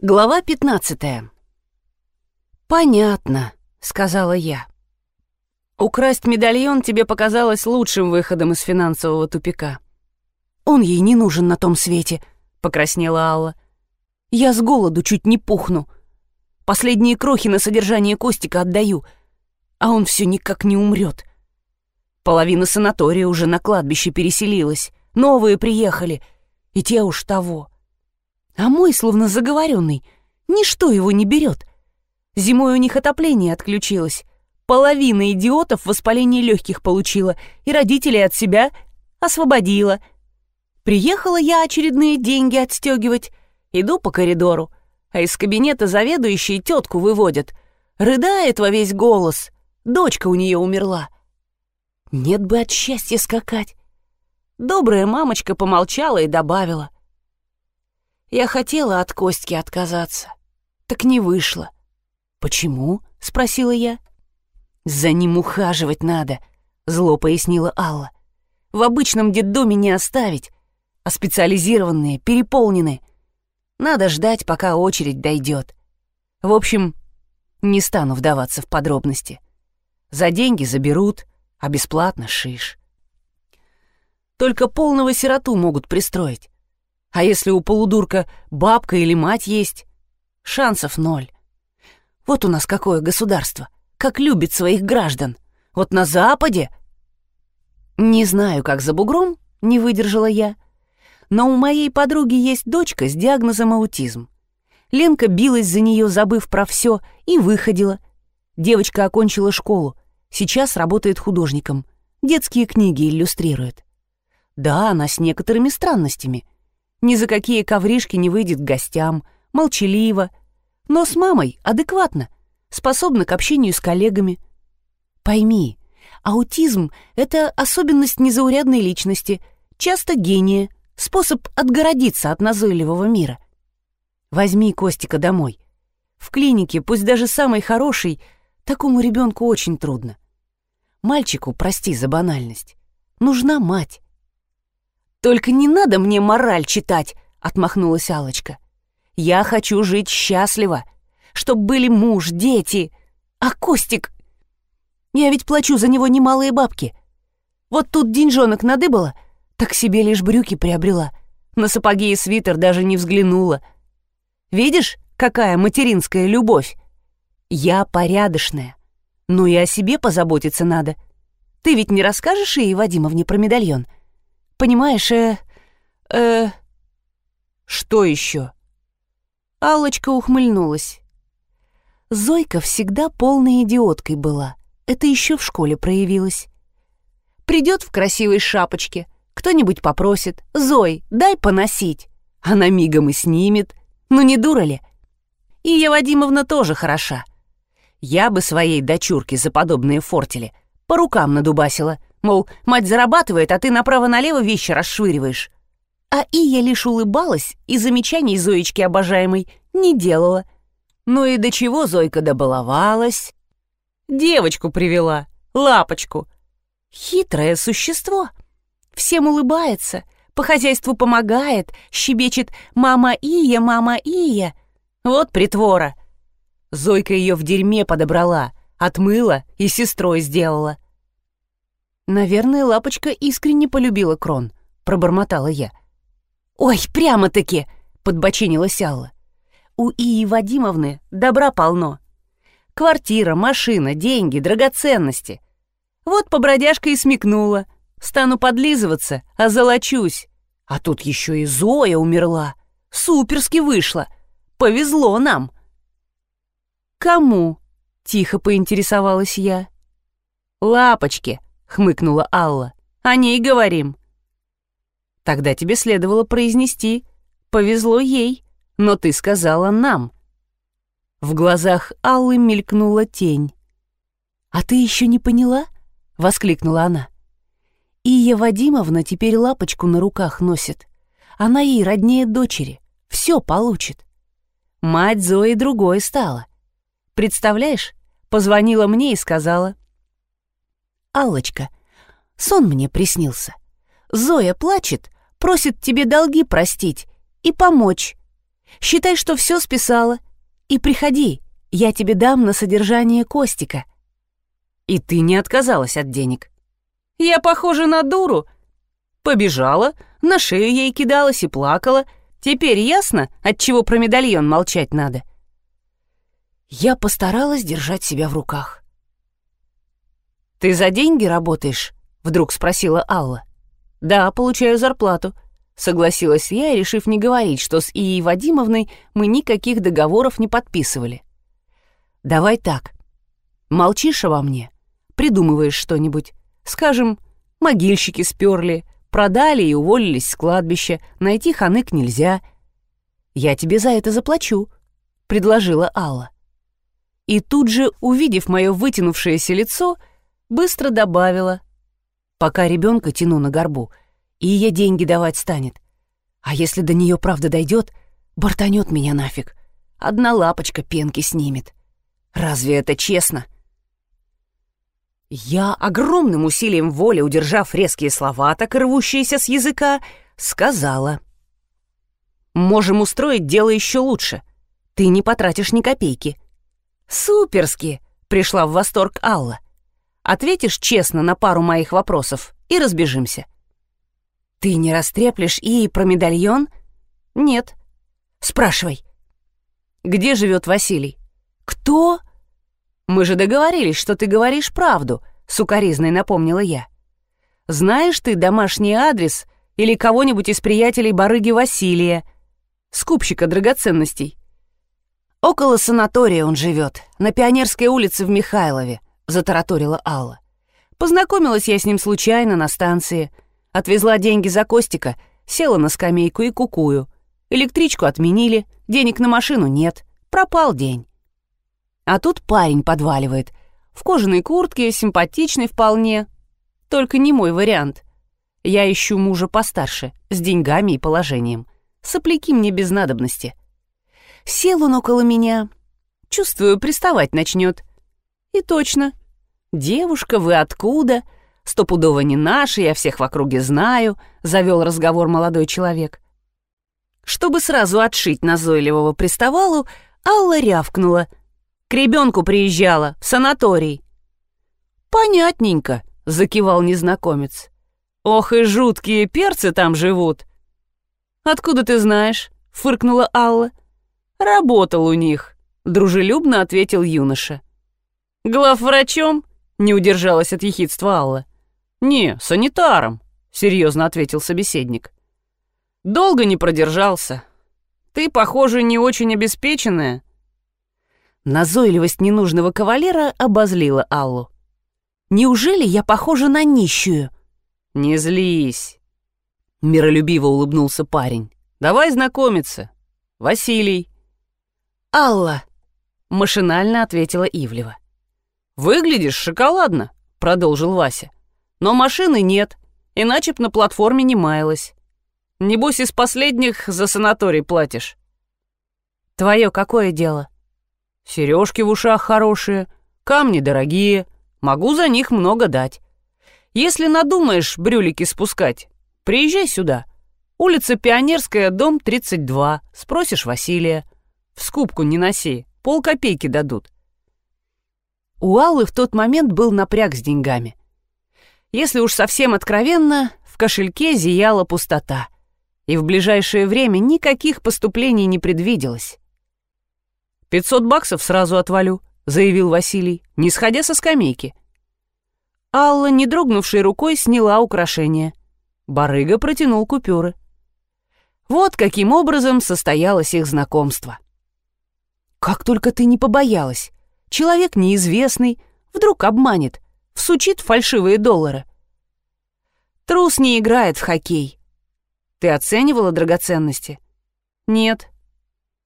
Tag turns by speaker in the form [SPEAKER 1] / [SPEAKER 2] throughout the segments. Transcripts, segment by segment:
[SPEAKER 1] Глава 15 «Понятно», — сказала я. «Украсть медальон тебе показалось лучшим выходом из финансового тупика». «Он ей не нужен на том свете», — покраснела Алла. «Я с голоду чуть не пухну. Последние крохи на содержание Костика отдаю, а он все никак не умрет. Половина санатория уже на кладбище переселилась, новые приехали, и те уж того». А мой, словно заговоренный, ничто его не берет. Зимой у них отопление отключилось. Половина идиотов воспаление легких получила и родителей от себя освободила. Приехала я очередные деньги отстегивать. Иду по коридору, а из кабинета заведующей тетку выводят. Рыдает во весь голос. Дочка у нее умерла. Нет бы от счастья скакать. Добрая мамочка помолчала и добавила. Я хотела от Костки отказаться. Так не вышло. «Почему?» — спросила я. «За ним ухаживать надо», — зло пояснила Алла. «В обычном детдоме не оставить, а специализированные переполнены. Надо ждать, пока очередь дойдет. В общем, не стану вдаваться в подробности. За деньги заберут, а бесплатно шиш. Только полного сироту могут пристроить. А если у полудурка бабка или мать есть? Шансов ноль. Вот у нас какое государство. Как любит своих граждан. Вот на Западе... Не знаю, как за бугром, не выдержала я. Но у моей подруги есть дочка с диагнозом аутизм. Ленка билась за нее, забыв про все, и выходила. Девочка окончила школу. Сейчас работает художником. Детские книги иллюстрирует. Да, она с некоторыми странностями — ни за какие ковришки не выйдет к гостям, молчаливо, но с мамой адекватно, способна к общению с коллегами. Пойми, аутизм — это особенность незаурядной личности, часто гения, способ отгородиться от назойливого мира. Возьми Костика домой. В клинике, пусть даже самый хороший, такому ребенку очень трудно. Мальчику, прости за банальность, нужна мать. «Только не надо мне мораль читать», — отмахнулась алочка «Я хочу жить счастливо, чтоб были муж, дети. А Костик... Я ведь плачу за него немалые бабки. Вот тут деньжонок надыбала, так себе лишь брюки приобрела. На сапоги и свитер даже не взглянула. Видишь, какая материнская любовь? Я порядочная, но и о себе позаботиться надо. Ты ведь не расскажешь ей, Вадимовне, про медальон?» — Понимаешь, э... э... Что еще? Аллочка ухмыльнулась. Зойка всегда полной идиоткой была. Это еще в школе проявилось. Придет в красивой шапочке, кто-нибудь попросит, «Зой, дай поносить». Она мигом и снимет. Ну не дура ли? Ия Вадимовна тоже хороша. Я бы своей дочурке за подобные фортили по рукам надубасила — Мол, мать зарабатывает, а ты направо-налево вещи расшвыриваешь. А Ия лишь улыбалась и замечаний Зоечки обожаемой не делала. Ну и до чего Зойка добаловалась? Девочку привела, лапочку. Хитрое существо. Всем улыбается, по хозяйству помогает, щебечет «мама Ия, мама Ия». Вот притвора. Зойка ее в дерьме подобрала, отмыла и сестрой сделала. «Наверное, лапочка искренне полюбила Крон», — пробормотала я. «Ой, прямо-таки!» — подбочинилась Алла. «У Ии Вадимовны добра полно. Квартира, машина, деньги, драгоценности. Вот побродяжка и смекнула. Стану подлизываться, а золочусь. А тут еще и Зоя умерла. Суперски вышло. Повезло нам». «Кому?» — тихо поинтересовалась я. «Лапочке», — хмыкнула Алла. «О ней говорим». «Тогда тебе следовало произнести. Повезло ей, но ты сказала нам». В глазах Аллы мелькнула тень. «А ты еще не поняла?» — воскликнула она. «Ия Вадимовна теперь лапочку на руках носит. Она ей роднее дочери. Все получит. Мать Зои другой стала. Представляешь, позвонила мне и сказала, Аллочка, сон мне приснился. Зоя плачет, просит тебе долги простить и помочь. Считай, что все списала. И приходи, я тебе дам на содержание Костика». И ты не отказалась от денег. Я похожа на дуру. Побежала, на шею ей кидалась и плакала. Теперь ясно, от чего про медальон молчать надо. Я постаралась держать себя в руках. «Ты за деньги работаешь?» — вдруг спросила Алла. «Да, получаю зарплату», — согласилась я, решив не говорить, что с Ией Вадимовной мы никаких договоров не подписывали. «Давай так. Молчишь обо мне, придумываешь что-нибудь. Скажем, могильщики сперли, продали и уволились с кладбища, найти ханык нельзя. Я тебе за это заплачу», — предложила Алла. И тут же, увидев мое вытянувшееся лицо, быстро добавила, «Пока ребенка тяну на горбу, и ей деньги давать станет. А если до нее правда дойдет, бортанет меня нафиг. Одна лапочка пенки снимет. Разве это честно?» Я, огромным усилием воли удержав резкие слова, так рвущиеся с языка, сказала. «Можем устроить дело еще лучше. Ты не потратишь ни копейки». «Суперски!» — пришла в восторг Алла. «Ответишь честно на пару моих вопросов и разбежимся». «Ты не растреплешь и про медальон?» «Нет». «Спрашивай». «Где живет Василий?» «Кто?» «Мы же договорились, что ты говоришь правду», — сукоризной напомнила я. «Знаешь ты домашний адрес или кого-нибудь из приятелей барыги Василия, скупщика драгоценностей?» «Около санатория он живет, на Пионерской улице в Михайлове», — затараторила Алла. Познакомилась я с ним случайно на станции. Отвезла деньги за Костика, села на скамейку и кукую. Электричку отменили, денег на машину нет. Пропал день. А тут парень подваливает. В кожаной куртке, симпатичный вполне. Только не мой вариант. Я ищу мужа постарше, с деньгами и положением. Сопляки мне без надобности. Сел он около меня. Чувствую, приставать начнет. И точно. «Девушка, вы откуда?» «Стопудово не наши, я всех в округе знаю», — завел разговор молодой человек. Чтобы сразу отшить назойливого приставалу, Алла рявкнула. К ребенку приезжала, в санаторий». «Понятненько», — закивал незнакомец. «Ох и жуткие перцы там живут». «Откуда ты знаешь?» — фыркнула Алла. «Работал у них», — дружелюбно ответил юноша. «Главврачом?» — не удержалась от ехидства Алла. «Не, санитаром», — серьезно ответил собеседник. «Долго не продержался. Ты, похоже, не очень обеспеченная. Назойливость ненужного кавалера обозлила Аллу. «Неужели я похожа на нищую?» «Не злись!» Миролюбиво улыбнулся парень. «Давай знакомиться. Василий». «Алла!» — машинально ответила Ивлева. «Выглядишь шоколадно», — продолжил Вася. «Но машины нет, иначе б на платформе не маялась. Небось, из последних за санаторий платишь». «Твое какое дело?» Сережки в ушах хорошие, камни дорогие, могу за них много дать. Если надумаешь брюлики спускать, приезжай сюда. Улица Пионерская, дом 32, спросишь Василия. В скупку не носи, полкопейки дадут. У Аллы в тот момент был напряг с деньгами. Если уж совсем откровенно, в кошельке зияла пустота, и в ближайшее время никаких поступлений не предвиделось. «Пятьсот баксов сразу отвалю», — заявил Василий, не сходя со скамейки. Алла, не дрогнувшей рукой, сняла украшение. Барыга протянул купюры. Вот каким образом состоялось их знакомство. «Как только ты не побоялась! Человек неизвестный, вдруг обманет, всучит фальшивые доллары. Трус не играет в хоккей. Ты оценивала драгоценности? Нет.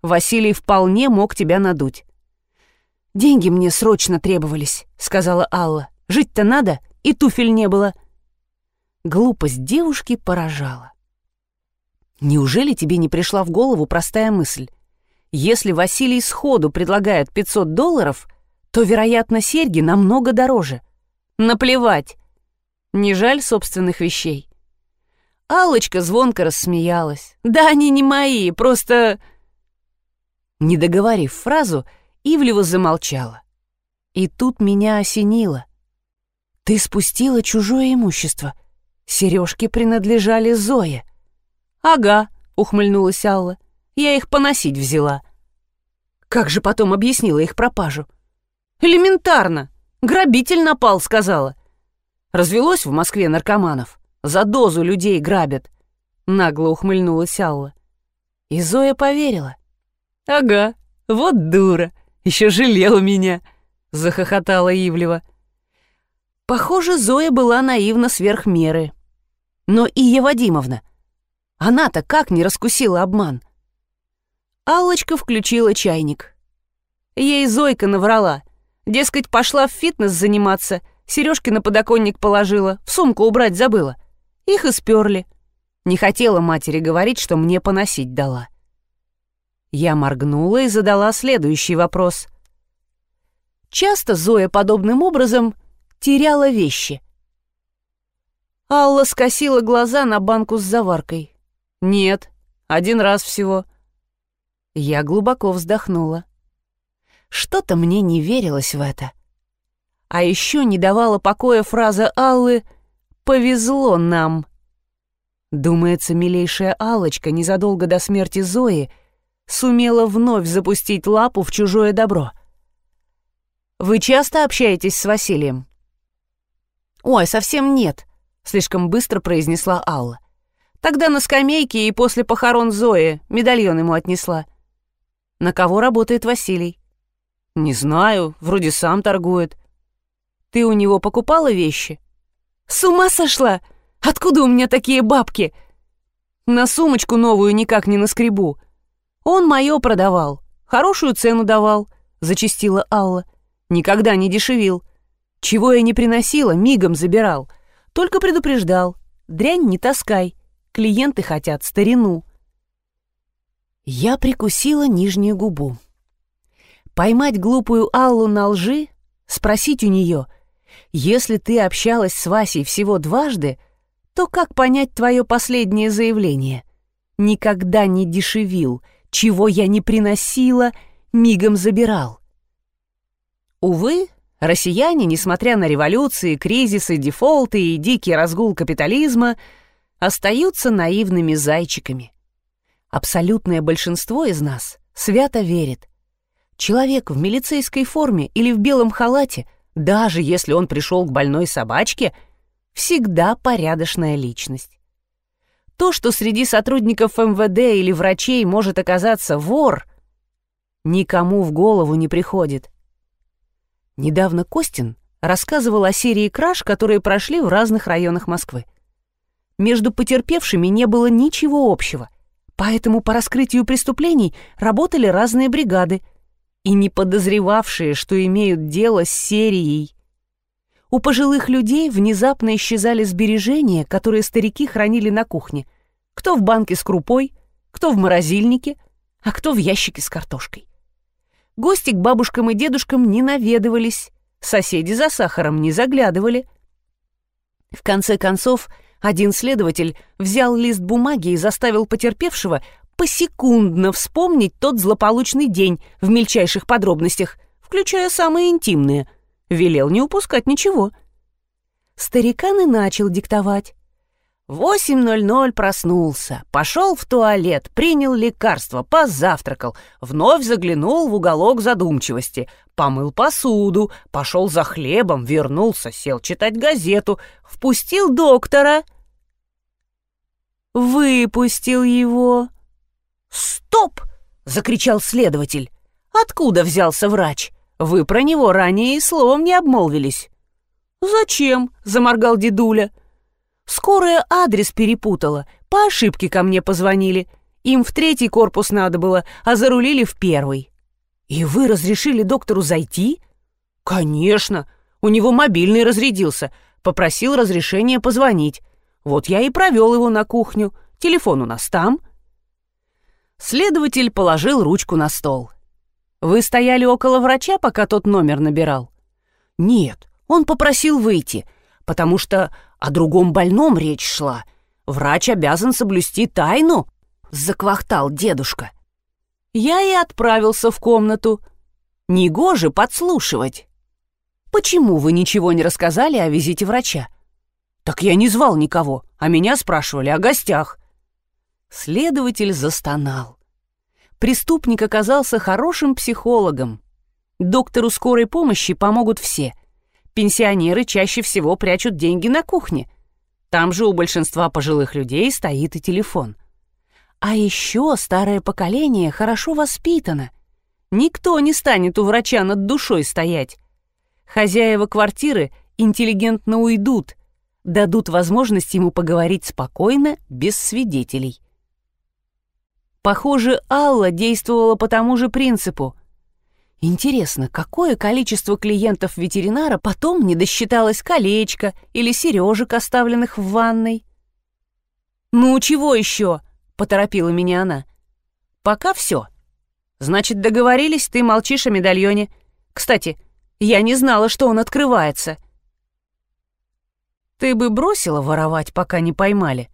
[SPEAKER 1] Василий вполне мог тебя надуть. «Деньги мне срочно требовались», — сказала Алла. «Жить-то надо, и туфель не было». Глупость девушки поражала. Неужели тебе не пришла в голову простая мысль? Если Василий сходу предлагает 500 долларов, то, вероятно, серьги намного дороже. Наплевать. Не жаль собственных вещей. Алочка звонко рассмеялась. «Да они не мои, просто Не договорив фразу, Ивлева замолчала. И тут меня осенило. «Ты спустила чужое имущество. Сережки принадлежали Зое». «Ага», — ухмыльнулась Алла. «Я их поносить взяла». Как же потом объяснила их пропажу? «Элементарно. Грабитель напал», — сказала. Развелось в Москве наркоманов. За дозу людей грабят. Нагло ухмыльнулась Алла. И Зоя поверила. «Ага, вот дура, еще жалела меня», — захохотала Ивлева. Похоже, Зоя была наивна сверх меры. Но и Ева Вадимовна, она-то как не раскусила обман? Аллочка включила чайник. Ей Зойка наврала. Дескать, пошла в фитнес заниматься, сережки на подоконник положила, в сумку убрать забыла. Их и сперли. Не хотела матери говорить, что мне поносить дала. Я моргнула и задала следующий вопрос. Часто Зоя подобным образом теряла вещи. Алла скосила глаза на банку с заваркой. «Нет, один раз всего». Я глубоко вздохнула. Что-то мне не верилось в это. А еще не давала покоя фраза Аллы «Повезло нам». Думается, милейшая Алочка незадолго до смерти Зои сумела вновь запустить лапу в чужое добро. «Вы часто общаетесь с Василием?» «Ой, совсем нет», — слишком быстро произнесла Алла. «Тогда на скамейке и после похорон Зои медальон ему отнесла». «На кого работает Василий?» «Не знаю, вроде сам торгует». «Ты у него покупала вещи?» «С ума сошла! Откуда у меня такие бабки?» «На сумочку новую никак не наскребу. Он мое продавал, хорошую цену давал», — зачастила Алла. «Никогда не дешевил. Чего я не приносила, мигом забирал. Только предупреждал. Дрянь не таскай. Клиенты хотят старину. Я прикусила нижнюю губу. Поймать глупую Аллу на лжи, спросить у нее, если ты общалась с Васей всего дважды, то как понять твое последнее заявление? Никогда не дешевил, чего я не приносила, мигом забирал. Увы, Россияне, несмотря на революции, кризисы, дефолты и дикий разгул капитализма, остаются наивными зайчиками. Абсолютное большинство из нас свято верит. Человек в милицейской форме или в белом халате, даже если он пришел к больной собачке, всегда порядочная личность. То, что среди сотрудников МВД или врачей может оказаться вор, никому в голову не приходит. Недавно Костин рассказывал о серии краж, которые прошли в разных районах Москвы. Между потерпевшими не было ничего общего, поэтому по раскрытию преступлений работали разные бригады и не подозревавшие, что имеют дело с серией. У пожилых людей внезапно исчезали сбережения, которые старики хранили на кухне. Кто в банке с крупой, кто в морозильнике, а кто в ящике с картошкой. Гости к бабушкам и дедушкам не наведывались, соседи за сахаром не заглядывали. В конце концов, один следователь взял лист бумаги и заставил потерпевшего посекундно вспомнить тот злополучный день в мельчайших подробностях, включая самые интимные. Велел не упускать ничего. Старикан и начал диктовать. 8.00 проснулся, пошел в туалет, принял лекарство, позавтракал, вновь заглянул в уголок задумчивости, помыл посуду, пошел за хлебом, вернулся, сел читать газету, впустил доктора. Выпустил его. Закричал следователь. «Откуда взялся врач? Вы про него ранее и словом не обмолвились». «Зачем?» — заморгал дедуля. — Скорая адрес перепутала, по ошибке ко мне позвонили. Им в третий корпус надо было, а зарулили в первый. И вы разрешили доктору зайти? Конечно, у него мобильный разрядился. Попросил разрешения позвонить. Вот я и провел его на кухню. Телефон у нас там. Следователь положил ручку на стол. Вы стояли около врача, пока тот номер набирал? Нет, он попросил выйти, потому что о другом больном речь шла. Врач обязан соблюсти тайну, заквахтал дедушка. Я и отправился в комнату. Негоже подслушивать. Почему вы ничего не рассказали о визите врача? Так я не звал никого, а меня спрашивали о гостях. Следователь застонал. Преступник оказался хорошим психологом. Доктору скорой помощи помогут все. Пенсионеры чаще всего прячут деньги на кухне. Там же у большинства пожилых людей стоит и телефон. А еще старое поколение хорошо воспитано. Никто не станет у врача над душой стоять. Хозяева квартиры интеллигентно уйдут, дадут возможность ему поговорить спокойно, без свидетелей. Похоже, Алла действовала по тому же принципу. Интересно, какое количество клиентов ветеринара потом не досчиталось колечко или сережек, оставленных в ванной? «Ну, чего еще?» — поторопила меня она. «Пока все. Значит, договорились, ты молчишь о медальоне. Кстати, я не знала, что он открывается». «Ты бы бросила воровать, пока не поймали?»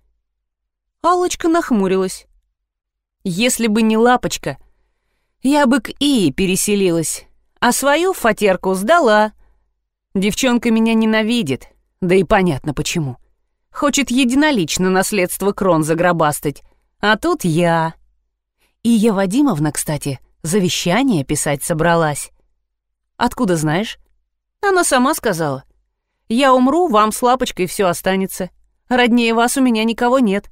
[SPEAKER 1] Аллочка нахмурилась. Если бы не лапочка, я бы к Ии переселилась, а свою фатерку сдала. Девчонка меня ненавидит, да и понятно почему. Хочет единолично наследство крон загробастать, а тут я. Ия Вадимовна, кстати, завещание писать собралась. Откуда знаешь? Она сама сказала. Я умру, вам с лапочкой все останется. Роднее вас у меня никого нет.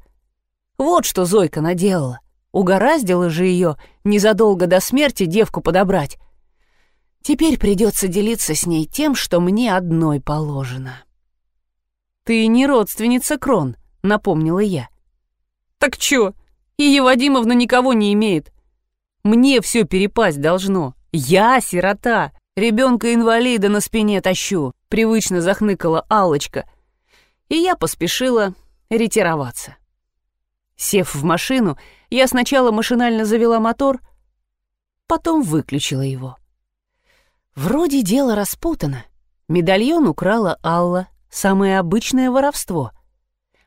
[SPEAKER 1] Вот что Зойка наделала. Угораздило же ее незадолго до смерти девку подобрать. Теперь придется делиться с ней тем, что мне одной положено. «Ты не родственница Крон», — напомнила я. «Так чё? Ия Вадимовна никого не имеет. Мне все перепасть должно. Я сирота, ребенка инвалида на спине тащу», — привычно захныкала Алочка. И я поспешила ретироваться. Сев в машину, я сначала машинально завела мотор, потом выключила его. Вроде дело распутано. Медальон украла Алла, самое обычное воровство.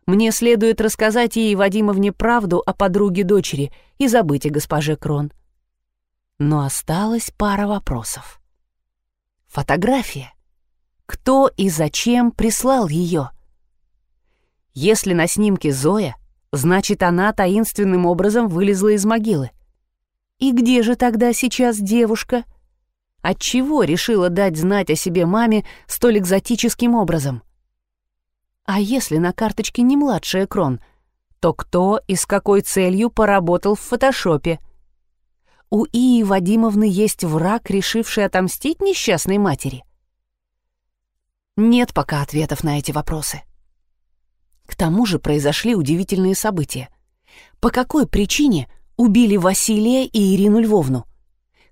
[SPEAKER 1] Мне следует рассказать ей Вадимовне правду о подруге дочери и забыть о госпоже Крон. Но осталась пара вопросов. Фотография. Кто и зачем прислал ее? Если на снимке Зоя, Значит, она таинственным образом вылезла из могилы. И где же тогда сейчас девушка? Отчего решила дать знать о себе маме столь экзотическим образом? А если на карточке не младшая Крон, то кто и с какой целью поработал в фотошопе? У Ии Вадимовны есть враг, решивший отомстить несчастной матери? Нет пока ответов на эти вопросы. Тому же произошли удивительные события. По какой причине убили Василия и Ирину Львовну?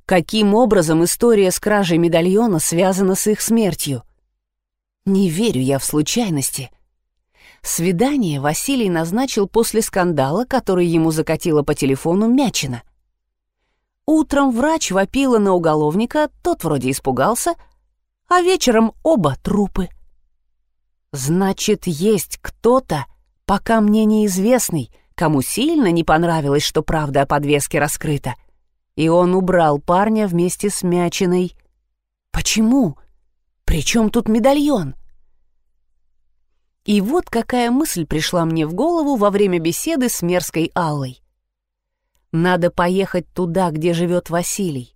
[SPEAKER 1] Каким образом история с кражей медальона связана с их смертью? Не верю я в случайности. Свидание Василий назначил после скандала, который ему закатила по телефону Мячина. Утром врач вопила на уголовника, тот вроде испугался, а вечером оба трупы. Значит, есть кто-то, пока мне неизвестный, кому сильно не понравилось, что правда о подвеске раскрыта. И он убрал парня вместе с Мячиной. Почему? Причем тут медальон? И вот какая мысль пришла мне в голову во время беседы с мерзкой Аллой. Надо поехать туда, где живет Василий,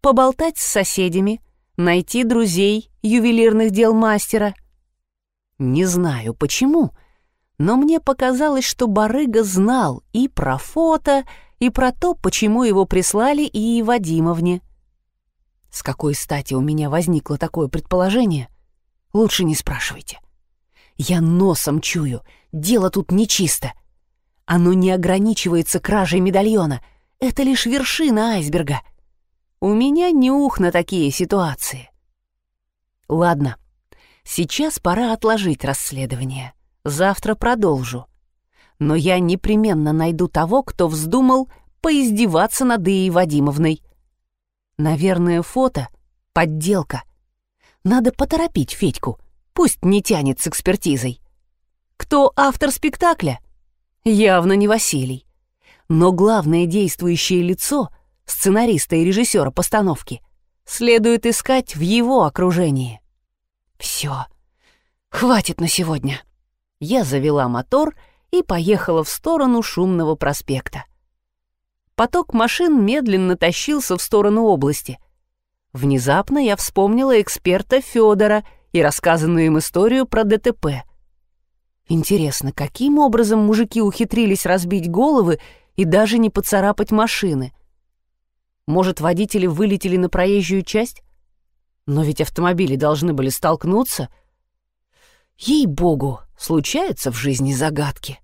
[SPEAKER 1] поболтать с соседями, найти друзей ювелирных дел мастера — не знаю почему, но мне показалось, что барыга знал и про фото, и про то, почему его прислали и Вадимовне. С какой стати у меня возникло такое предположение? Лучше не спрашивайте. Я носом чую, дело тут нечисто. Оно не ограничивается кражей медальона, это лишь вершина айсберга. У меня нюх на такие ситуации. Ладно, Сейчас пора отложить расследование. Завтра продолжу. Но я непременно найду того, кто вздумал поиздеваться над Ией Вадимовной. Наверное, фото — подделка. Надо поторопить Федьку, пусть не тянет с экспертизой. Кто автор спектакля? Явно не Василий. Но главное действующее лицо сценариста и режиссера постановки, следует искать в его окружении. Все, хватит на сегодня. Я завела мотор и поехала в сторону шумного проспекта. Поток машин медленно тащился в сторону области. Внезапно я вспомнила эксперта Федора и рассказанную им историю про ДТП. Интересно, каким образом мужики ухитрились разбить головы и даже не поцарапать машины? Может, водители вылетели на проезжую часть? Но ведь автомобили должны были столкнуться. Ей-богу, случаются в жизни загадки.